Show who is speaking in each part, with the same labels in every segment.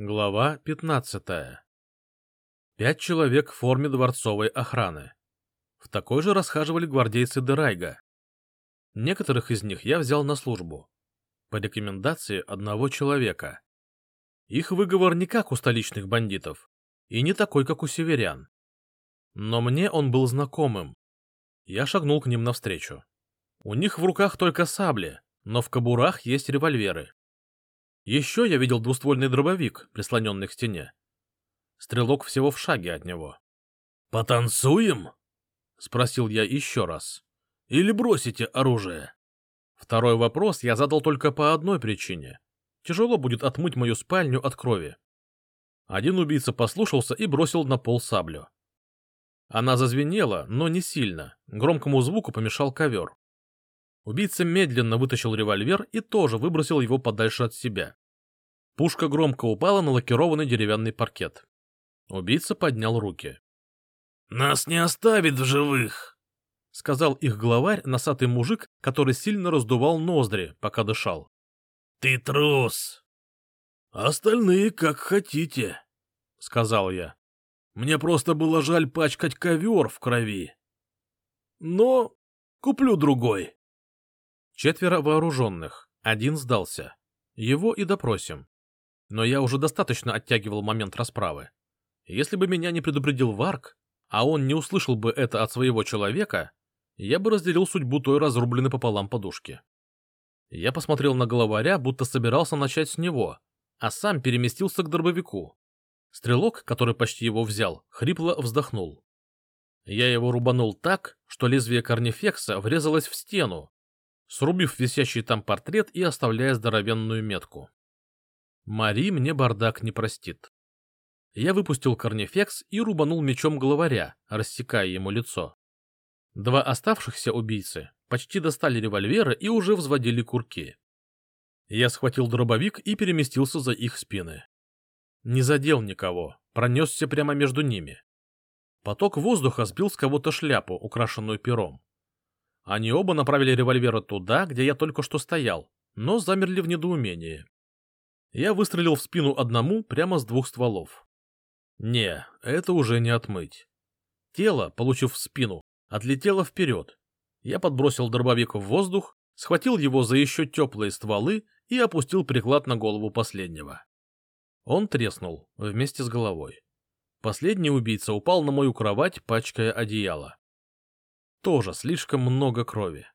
Speaker 1: Глава 15. Пять человек в форме дворцовой охраны. В такой же расхаживали гвардейцы Дерайга. Некоторых из них я взял на службу. По рекомендации одного человека. Их выговор не как у столичных бандитов, и не такой, как у северян. Но мне он был знакомым. Я шагнул к ним навстречу. У них в руках только сабли, но в кобурах есть револьверы. Еще я видел двуствольный дробовик, прислоненный к стене. Стрелок всего в шаге от него.
Speaker 2: «Потанцуем?» — спросил я еще раз. «Или бросите оружие?»
Speaker 1: Второй вопрос я задал только по одной причине. Тяжело будет отмыть мою спальню от крови. Один убийца послушался и бросил на пол саблю. Она зазвенела, но не сильно. Громкому звуку помешал ковер. Убийца медленно вытащил револьвер и тоже выбросил его подальше от себя. Пушка громко упала на лакированный деревянный паркет. Убийца поднял руки.
Speaker 2: «Нас не оставит в живых!»
Speaker 1: — сказал их главарь, носатый мужик, который сильно раздувал ноздри, пока дышал.
Speaker 2: «Ты трус!» «Остальные как хотите», — сказал я. «Мне просто было жаль пачкать ковер в крови. Но куплю другой».
Speaker 1: Четверо вооруженных. Один сдался. Его и допросим. Но я уже достаточно оттягивал момент расправы. Если бы меня не предупредил Варк, а он не услышал бы это от своего человека, я бы разделил судьбу той разрубленной пополам подушки. Я посмотрел на главаря, будто собирался начать с него, а сам переместился к дробовику. Стрелок, который почти его взял, хрипло вздохнул. Я его рубанул так, что лезвие корнифекса врезалось в стену, срубив висящий там портрет и оставляя здоровенную метку. Мари мне бардак не простит. Я выпустил корнифекс и рубанул мечом главаря, рассекая ему лицо. Два оставшихся убийцы почти достали револьверы и уже взводили курки. Я схватил дробовик и переместился за их спины. Не задел никого, пронесся прямо между ними. Поток воздуха сбил с кого-то шляпу, украшенную пером. Они оба направили револьверы туда, где я только что стоял, но замерли в недоумении. Я выстрелил в спину одному прямо с двух стволов. Не, это уже не отмыть. Тело, получив в спину, отлетело вперед. Я подбросил дробовик в воздух, схватил его за еще теплые стволы и опустил приклад на голову последнего. Он треснул вместе с головой. Последний убийца упал на мою кровать, пачкая одеяло. Тоже слишком много крови.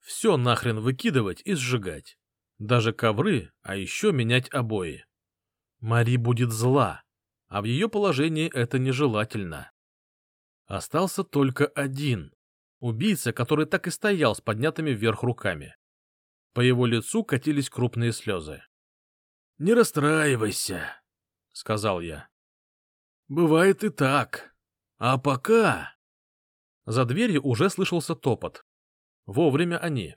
Speaker 1: Все нахрен выкидывать и сжигать. Даже ковры, а еще менять обои. Мари будет зла, а в ее положении это нежелательно. Остался только один. Убийца, который так и стоял с поднятыми вверх руками. По его лицу катились крупные слезы.
Speaker 2: — Не расстраивайся, — сказал я. — Бывает и так. А пока...
Speaker 1: За дверью уже слышался топот. Вовремя они.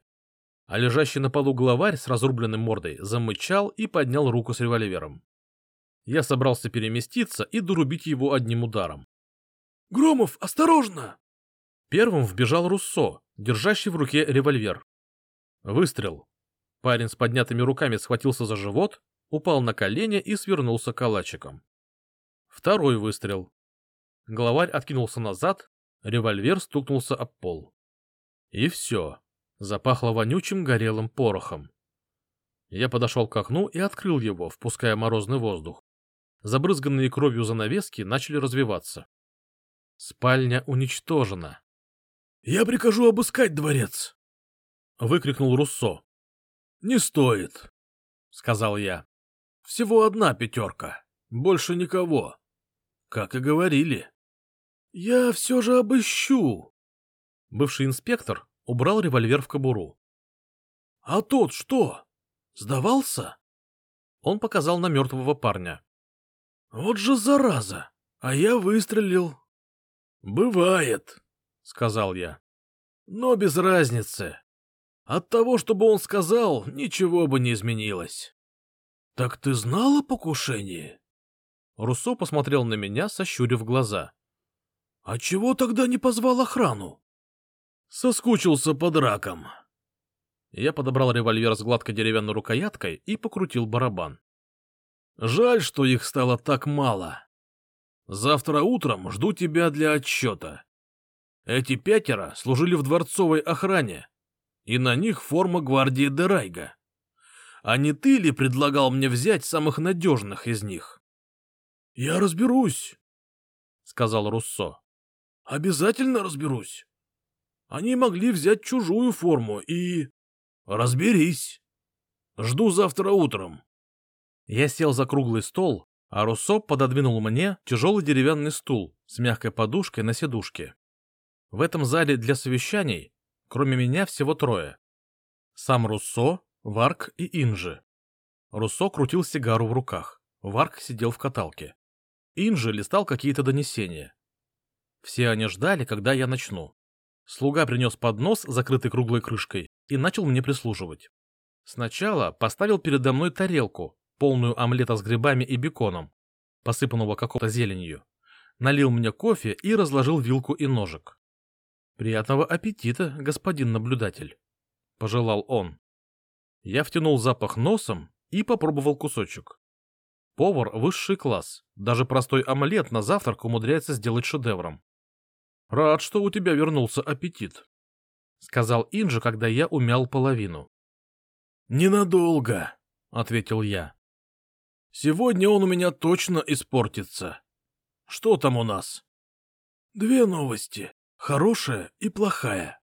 Speaker 1: А лежащий на полу главарь с разрубленной мордой замычал и поднял руку с револьвером. Я собрался переместиться и дорубить его одним ударом.
Speaker 2: — Громов, осторожно!
Speaker 1: Первым вбежал Руссо, держащий в руке револьвер. Выстрел. Парень с поднятыми руками схватился за живот, упал на колени и свернулся калачиком. Второй выстрел. Главарь откинулся назад, Револьвер стукнулся об пол. И все. Запахло вонючим горелым порохом. Я подошел к окну и открыл его, впуская морозный воздух. Забрызганные кровью занавески начали развиваться. Спальня уничтожена.
Speaker 2: — Я прикажу обыскать дворец! — выкрикнул Руссо. — Не стоит, — сказал я. — Всего одна пятерка, больше никого. Как и говорили. «Я все же обыщу!»
Speaker 1: Бывший инспектор убрал револьвер в кобуру.
Speaker 2: «А тот что? Сдавался?»
Speaker 1: Он показал на мертвого парня.
Speaker 2: «Вот же зараза! А я выстрелил!» «Бывает», — сказал я. «Но без разницы. От того, чтобы он сказал, ничего бы не изменилось». «Так ты знал о покушении?»
Speaker 1: Руссо посмотрел на меня, сощурив глаза.
Speaker 2: А чего тогда не позвал охрану? Соскучился под раком.
Speaker 1: Я подобрал револьвер с гладкой деревянной рукояткой и покрутил барабан.
Speaker 2: Жаль, что их стало так мало. Завтра утром жду тебя для отчета. Эти пятеро служили в дворцовой охране, и на них форма гвардии Дерайга. А не ты ли предлагал мне взять самых надежных из них? — Я разберусь, — сказал Руссо. — Обязательно разберусь. Они могли взять чужую форму и... Разберись. Жду завтра утром.
Speaker 1: Я сел за круглый стол, а Руссо пододвинул мне тяжелый деревянный стул с мягкой подушкой на сидушке. В этом зале для совещаний, кроме меня, всего трое. Сам Руссо, Варк и Инжи. Руссо крутил сигару в руках, Варк сидел в каталке. Инжи листал какие-то донесения. Все они ждали, когда я начну. Слуга принес поднос, закрытый круглой крышкой, и начал мне прислуживать. Сначала поставил передо мной тарелку, полную омлета с грибами и беконом, посыпанного какой-то зеленью, налил мне кофе и разложил вилку и ножик. «Приятного аппетита, господин наблюдатель», — пожелал он. Я втянул запах носом и попробовал кусочек. Повар — высший класс, даже простой омлет на завтрак умудряется сделать шедевром. «Рад, что у тебя вернулся аппетит», — сказал Инжи, когда я умял половину.
Speaker 2: «Ненадолго», — ответил я. Сегодня он у меня точно испортится. Что там у нас? Две новости. Хорошая и плохая.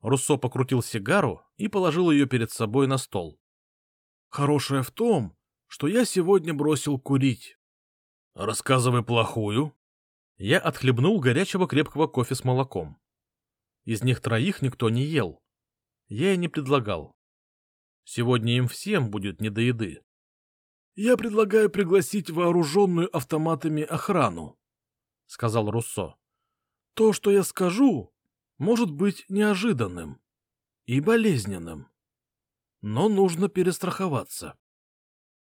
Speaker 1: Руссо покрутил сигару и положил ее перед собой на стол.
Speaker 2: Хорошая в том, что я сегодня бросил курить. Рассказывай плохую.
Speaker 1: Я отхлебнул горячего крепкого кофе с молоком. Из них троих никто не ел. Я и не предлагал. Сегодня им всем будет не до еды.
Speaker 2: «Я предлагаю пригласить вооруженную автоматами охрану», — сказал Руссо. «То, что я скажу, может быть неожиданным и болезненным, но нужно перестраховаться».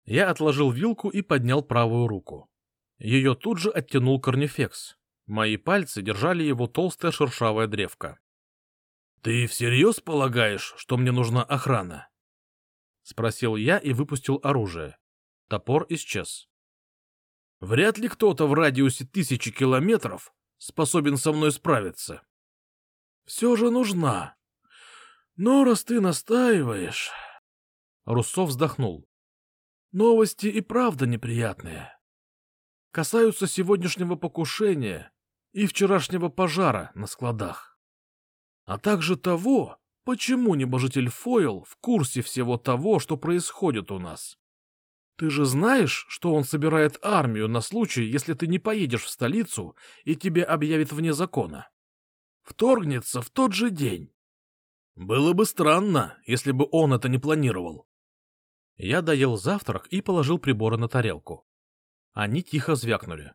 Speaker 1: Я отложил вилку и поднял правую руку. Ее тут же оттянул корнифекс. Мои пальцы держали его толстая шершавая древко.
Speaker 2: — Ты всерьез полагаешь, что мне нужна охрана? — спросил я и выпустил оружие.
Speaker 1: Топор исчез.
Speaker 2: Вряд ли кто-то в радиусе тысячи километров способен со мной справиться. Все же нужна. Но раз ты настаиваешь...
Speaker 1: Руссо вздохнул.
Speaker 2: Новости и правда неприятные. Касаются сегодняшнего покушения и вчерашнего пожара на складах. А также того, почему небожитель Фойл в курсе всего того, что происходит у нас. Ты же знаешь, что он собирает армию на случай, если ты не поедешь в столицу и тебе объявят вне закона. Вторгнется в тот же день. Было бы странно, если бы он это не планировал.
Speaker 1: Я доел завтрак и положил приборы на тарелку. Они тихо звякнули.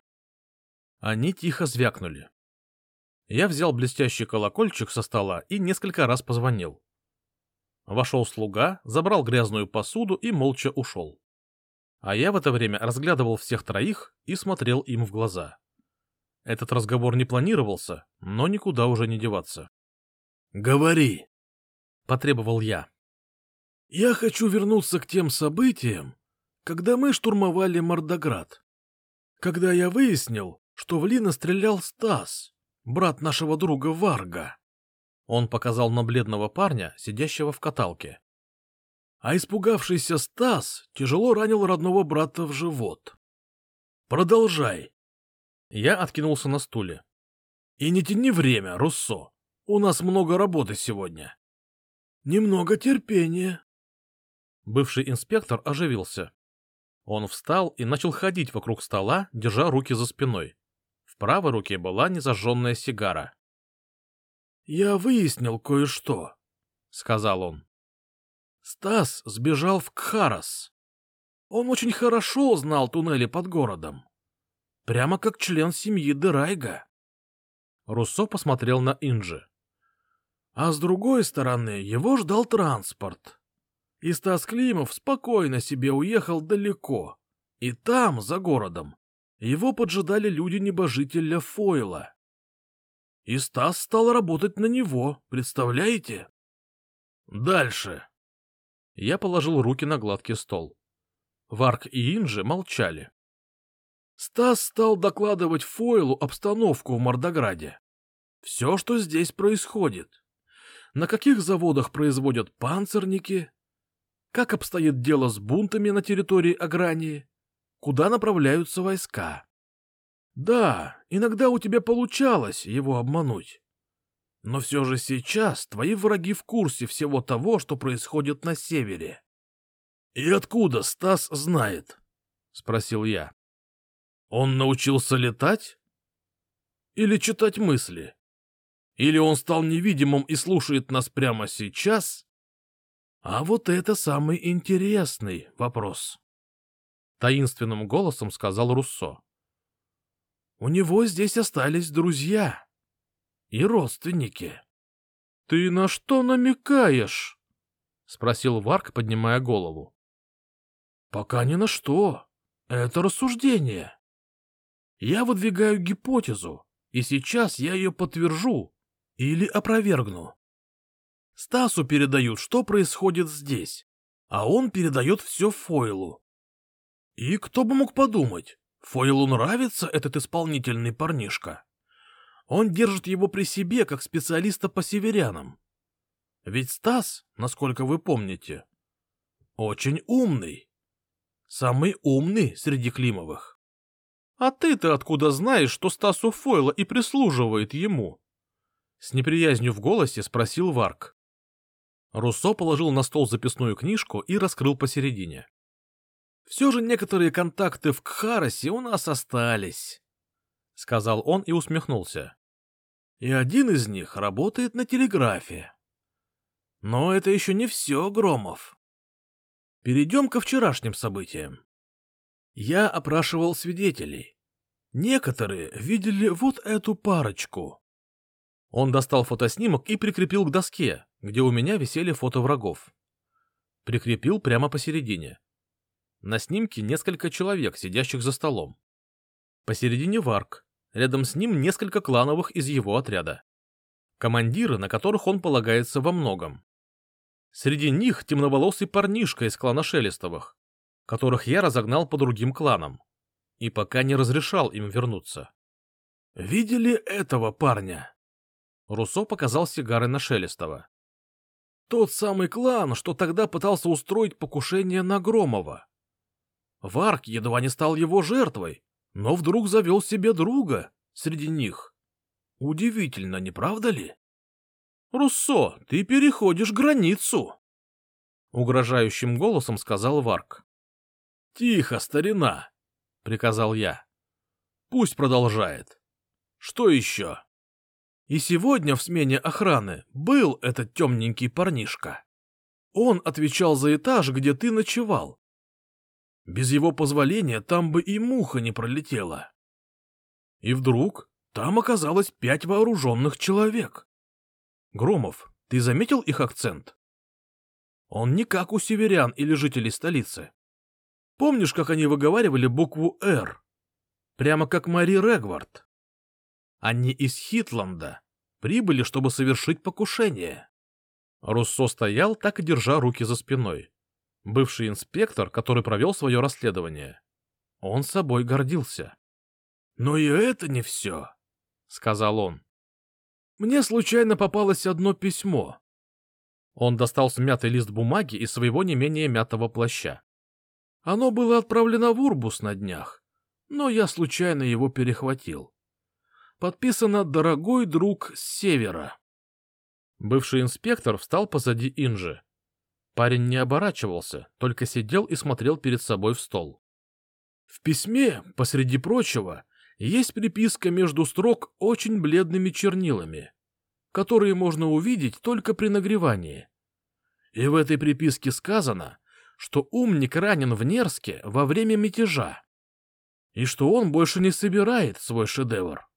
Speaker 1: Они тихо звякнули. Я взял блестящий колокольчик со стола и несколько раз позвонил. Вошел слуга, забрал грязную посуду и молча ушел. А я в это время разглядывал всех троих и смотрел им в глаза. Этот разговор не планировался, но никуда уже не деваться.
Speaker 2: «Говори!»
Speaker 1: — потребовал я.
Speaker 2: «Я хочу вернуться к тем событиям, когда мы штурмовали Мордоград. Когда я выяснил, что в Лина стрелял Стас, брат нашего друга Варга».
Speaker 1: Он показал на бледного парня, сидящего в каталке
Speaker 2: а испугавшийся Стас тяжело ранил родного брата в живот. Продолжай.
Speaker 1: Я откинулся на стуле.
Speaker 2: И не тяни время, Руссо. У нас много работы сегодня. Немного терпения.
Speaker 1: Бывший инспектор оживился. Он встал и начал ходить вокруг стола, держа руки за спиной. В правой руке была незажженная сигара.
Speaker 2: — Я выяснил кое-что, — сказал он. Стас сбежал в Кхарас. Он очень хорошо знал туннели под городом. Прямо как член семьи Дерайга.
Speaker 1: Руссо посмотрел на Инджи.
Speaker 2: А с другой стороны его ждал транспорт. И Стас Климов спокойно себе уехал далеко. И там, за городом, его поджидали люди небожителя Фойла. И Стас стал работать на него, представляете? Дальше.
Speaker 1: Я положил руки на гладкий стол. Варк и Инжи молчали.
Speaker 2: Стас стал докладывать Фойлу обстановку в Мордограде. Все, что здесь происходит. На каких заводах производят панцирники? Как обстоит дело с бунтами на территории Агрании? Куда направляются войска? Да, иногда у тебя получалось его обмануть. Но все же сейчас твои враги в курсе всего того, что происходит на севере. — И откуда Стас знает? — спросил я. — Он научился летать? Или читать мысли? Или он стал невидимым и слушает нас прямо сейчас? А вот это самый интересный вопрос.
Speaker 1: Таинственным голосом сказал Руссо.
Speaker 2: У него здесь остались друзья и родственники. — Ты на что намекаешь? — спросил Варк, поднимая голову. Пока ни на что. Это рассуждение. Я выдвигаю гипотезу, и сейчас я ее подтвержу или опровергну. Стасу передают, что происходит здесь, а он передает все Фойлу. И кто бы мог подумать, Фойлу нравится этот исполнительный парнишка. Он держит его при себе, как специалиста по северянам. Ведь Стас, насколько вы помните, очень умный. Самый умный среди Климовых.
Speaker 1: А ты-то откуда знаешь, что Стасу Фойла и прислуживает ему? С неприязнью в голосе спросил Варк. Руссо положил на стол записную книжку и раскрыл посередине.
Speaker 2: «Все же некоторые контакты в Кхаросе у нас остались», — сказал он и усмехнулся. «И один из них работает на телеграфе. Но это еще не все, Громов. Перейдем ко вчерашним событиям. Я опрашивал свидетелей. Некоторые видели вот эту парочку.
Speaker 1: Он достал фотоснимок и прикрепил к доске, где у меня висели фото врагов. Прикрепил прямо посередине. На снимке несколько человек, сидящих за столом. Посередине Варк, рядом с ним несколько клановых из его отряда. Командиры, на которых он полагается во многом. Среди них темноволосый парнишка из клана Шелестовых, которых я разогнал по другим кланам, и пока не разрешал им вернуться.
Speaker 2: «Видели этого парня?»
Speaker 1: Руссо показал сигары на Шелестова.
Speaker 2: «Тот самый клан, что тогда пытался устроить покушение на Громова. Варк едва не стал его жертвой, но вдруг завел себе друга среди них. Удивительно, не правда ли?» «Руссо, ты переходишь границу!»
Speaker 1: Угрожающим голосом сказал Варк.
Speaker 2: «Тихо, старина!» — приказал я. «Пусть продолжает. Что еще?» И сегодня в смене охраны был этот темненький парнишка. Он отвечал за этаж, где ты ночевал. Без его позволения там бы и муха не пролетела. И вдруг там оказалось пять вооруженных человек. Громов, ты заметил их акцент? Он не как у северян или жителей столицы. Помнишь, как они выговаривали букву «Р»? Прямо как Мари Регвард. Они из Хитланда прибыли, чтобы совершить покушение.
Speaker 1: Руссо стоял, так и держа руки за спиной. Бывший инспектор, который провел свое расследование. Он собой гордился.
Speaker 2: — Но и это не все, — сказал он. Мне случайно попалось одно письмо.
Speaker 1: Он достал смятый лист бумаги из своего не менее мятого плаща.
Speaker 2: Оно было отправлено в Урбус на днях, но я случайно его перехватил. Подписано «Дорогой друг с севера».
Speaker 1: Бывший инспектор встал позади Инжи. Парень не оборачивался, только сидел и смотрел перед собой в стол.
Speaker 2: В письме, посреди прочего, есть приписка между строк очень бледными чернилами, которые можно увидеть только при нагревании. И в этой приписке сказано, что умник ранен в Нерске во время мятежа, и что он больше не собирает свой шедевр.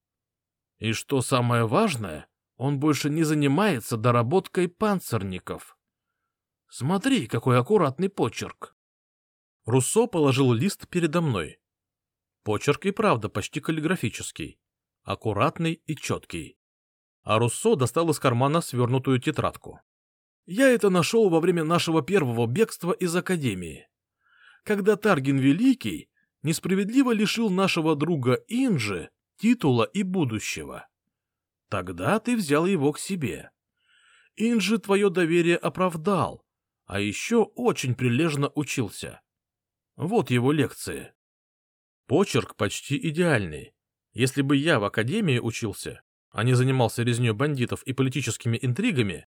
Speaker 2: И что самое важное, он больше не занимается доработкой панцирников. Смотри, какой аккуратный почерк.
Speaker 1: Руссо положил лист передо мной. Почерк и правда почти каллиграфический, аккуратный и четкий. А Руссо достал из кармана свернутую тетрадку.
Speaker 2: «Я это нашел во время нашего первого бегства из Академии. когда Таргин Великий несправедливо лишил нашего друга Инжи титула и будущего. Тогда ты взял его к себе. Инжи твое доверие оправдал, а еще очень прилежно учился. Вот его лекции. Почерк почти идеальный. Если бы я в академии учился, а не занимался резней бандитов и политическими интригами,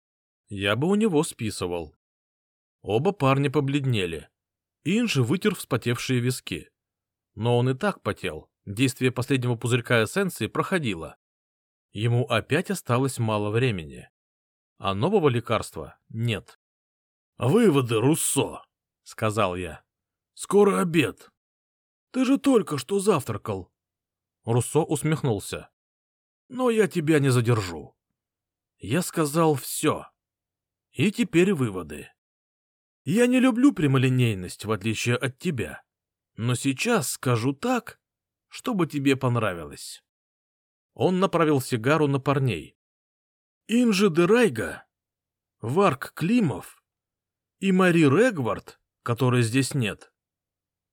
Speaker 2: я бы у него списывал. Оба парня побледнели. Инжи вытер вспотевшие виски. Но он и так потел, действие последнего пузырька эссенции проходило. Ему опять осталось мало времени. А нового лекарства нет. — Выводы, Руссо, — сказал я. — Скоро обед. Ты же только что завтракал. Руссо усмехнулся. — Но я тебя не задержу. Я сказал все. И теперь выводы. Я не люблю прямолинейность, в отличие от тебя. Но сейчас скажу так, чтобы тебе понравилось. Он направил сигару на парней. Инжи де Райга, Варк Климов и Мари Регвард, которой здесь нет,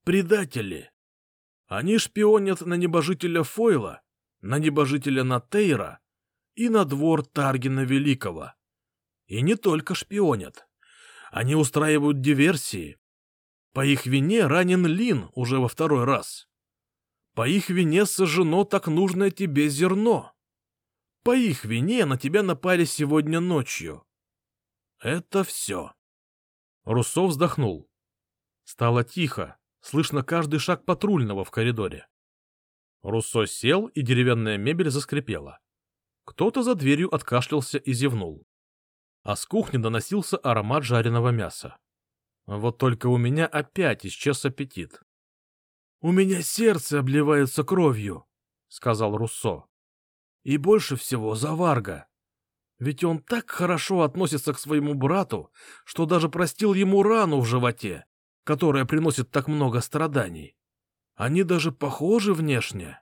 Speaker 2: предатели. Они шпионят на небожителя Фойла, на небожителя Натейра и на двор Таргина Великого. И не только шпионят. Они устраивают диверсии. По их вине ранен Лин уже во второй раз. По их вине сожжено так нужное тебе зерно. По их вине на тебя напали сегодня ночью. Это все. Руссо вздохнул. Стало тихо, слышно каждый шаг патрульного в коридоре. Руссо сел, и деревянная мебель заскрипела. Кто-то за дверью откашлялся и зевнул а с кухни доносился аромат жареного мяса. Вот только у меня опять исчез аппетит. — У меня сердце обливается кровью, — сказал Руссо. — И больше всего за Варга. Ведь он так хорошо относится к своему брату, что даже простил ему рану в животе, которая приносит так много страданий. Они даже похожи внешне.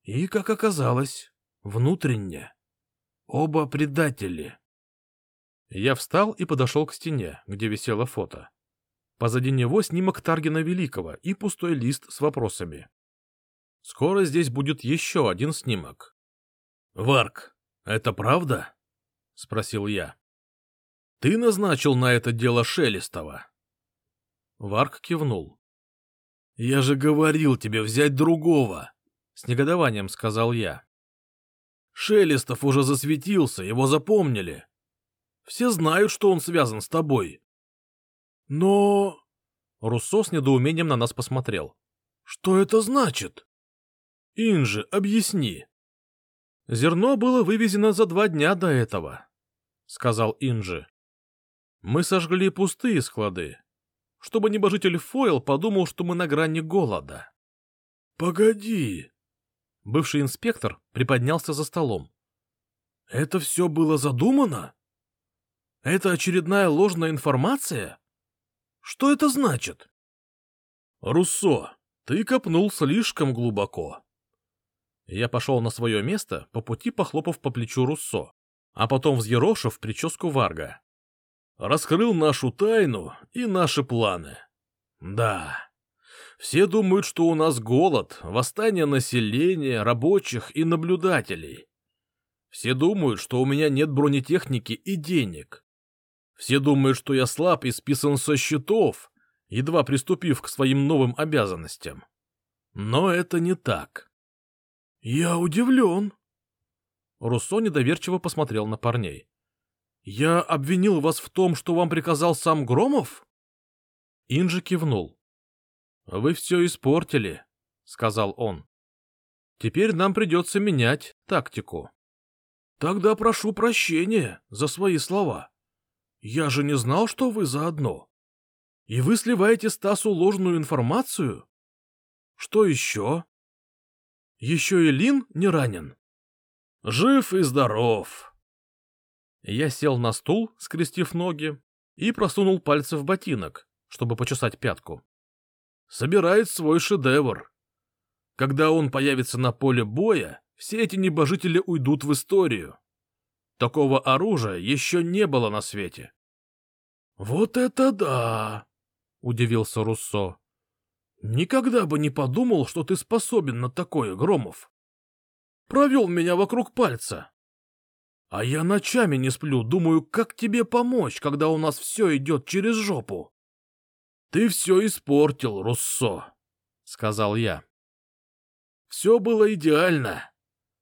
Speaker 2: И, как оказалось, внутренне. Оба предатели. Я встал и подошел к стене, где висело фото. Позади него снимок Таргина Великого и пустой лист с вопросами. Скоро здесь будет еще один снимок. — Варк, это правда? — спросил я. — Ты назначил на это дело Шелестова? Варк кивнул. — Я же говорил тебе взять другого, — с негодованием сказал я. — Шелестов уже засветился, его запомнили. Все знают, что он связан с тобой. Но... Руссо с недоумением на нас посмотрел. Что это значит? Инжи, объясни. Зерно было вывезено за два дня до этого, сказал Инжи. Мы сожгли пустые склады, чтобы небожитель Фойл подумал, что мы на грани голода. Погоди. Бывший инспектор приподнялся за столом. Это все было задумано? Это очередная ложная информация? Что это значит? Руссо, ты копнул слишком глубоко. Я пошел на свое место, по пути похлопав по плечу Руссо, а потом взъерошив прическу Варга. Раскрыл нашу тайну и наши планы. Да, все думают, что у нас голод, восстание населения, рабочих и наблюдателей. Все думают, что у меня нет бронетехники и денег. Все думают, что я слаб и списан со счетов, едва приступив к своим новым обязанностям. Но это не так. — Я удивлен. Руссо недоверчиво посмотрел на парней. — Я обвинил вас в том, что вам приказал сам Громов? Инжи кивнул. — Вы все испортили, — сказал он. — Теперь нам придется менять тактику. — Тогда прошу прощения за свои слова. Я же не знал, что вы заодно. И вы сливаете Стасу ложную информацию? Что еще? Еще и Лин не ранен. Жив и здоров. Я сел на стул, скрестив ноги, и просунул пальцы в ботинок, чтобы почесать пятку. Собирает свой шедевр. Когда он появится на поле боя, все эти небожители уйдут в историю. Такого оружия еще не было на свете. — Вот это да! — удивился Руссо. Никогда бы не подумал, что ты способен на такое, Громов. Провел меня вокруг пальца. А я ночами не сплю, думаю, как тебе помочь, когда у нас все идет через жопу. Ты все испортил, Руссо, — сказал я. Все было идеально.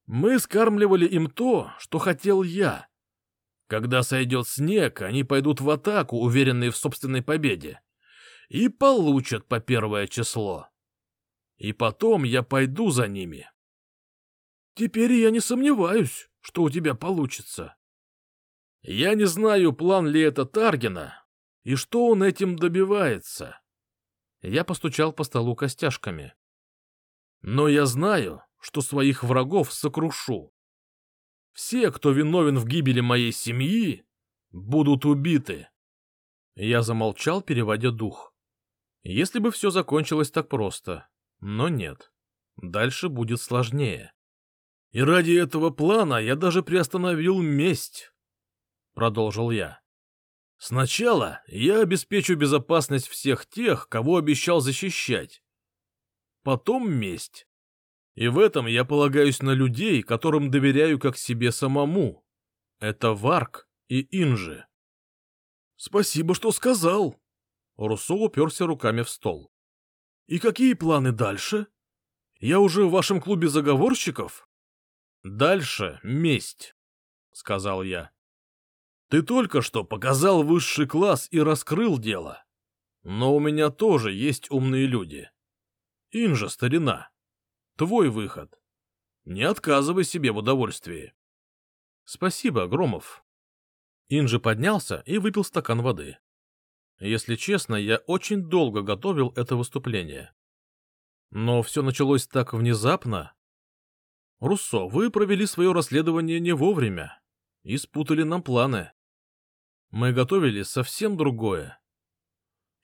Speaker 2: Мы скармливали им то, что хотел я. Когда сойдет снег, они пойдут в атаку, уверенные в собственной победе, и получат по первое число. И потом я пойду за ними. Теперь я не сомневаюсь, что у тебя получится. Я не знаю, план ли это Таргина, и что он этим добивается. Я постучал по столу костяшками. Но я знаю, что своих врагов сокрушу. Все, кто виновен в гибели моей семьи, будут убиты. Я замолчал, переводя дух. Если бы все закончилось так просто, но нет. Дальше будет сложнее. И ради этого плана я даже приостановил месть, — продолжил я. Сначала я обеспечу безопасность всех тех, кого обещал защищать. Потом месть. И в этом я полагаюсь на людей, которым доверяю как себе самому. Это Варк и Инжи. — Спасибо, что сказал. Руссо уперся руками в стол. — И какие планы дальше? Я уже в вашем клубе заговорщиков? Дальше месть, — сказал я. Ты только что показал высший класс и раскрыл дело. Но у меня тоже есть умные люди. Инжа, старина, твой выход. Не отказывай себе в удовольствии. Спасибо, Громов. Инжи поднялся и выпил стакан воды. Если честно, я очень долго готовил это выступление. Но все началось так внезапно, Руссо, вы провели свое расследование не вовремя и спутали нам планы. Мы готовили совсем другое.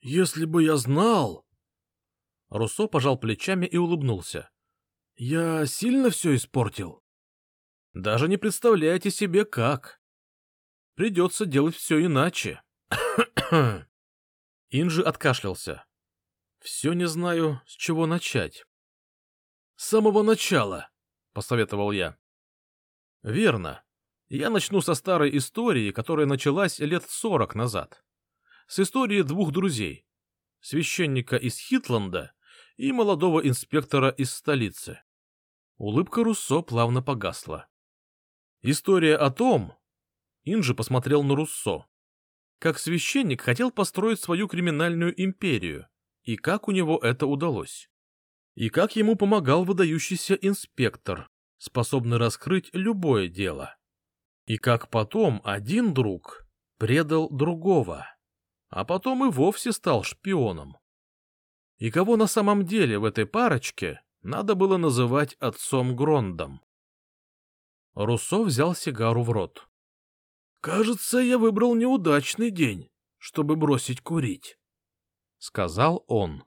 Speaker 2: Если бы я знал... Руссо пожал плечами и улыбнулся. Я сильно все испортил? Даже не представляете себе, как. Придется делать все иначе. Инжи откашлялся. Все не знаю, с чего начать. С самого начала, — посоветовал я. «Верно. Я начну со старой истории, которая началась лет сорок назад. С истории двух друзей. Священника из Хитланда и молодого инспектора из столицы. Улыбка Руссо плавно погасла. История о том... Инжи посмотрел на Руссо. Как священник хотел построить свою криминальную империю, и как у него это удалось и как ему помогал выдающийся инспектор, способный раскрыть любое дело. И как потом один друг предал другого, а потом и вовсе стал шпионом. И кого на самом деле в этой парочке надо было называть отцом Грондом. Руссо взял сигару в рот. — Кажется, я выбрал неудачный день, чтобы бросить курить, — сказал он.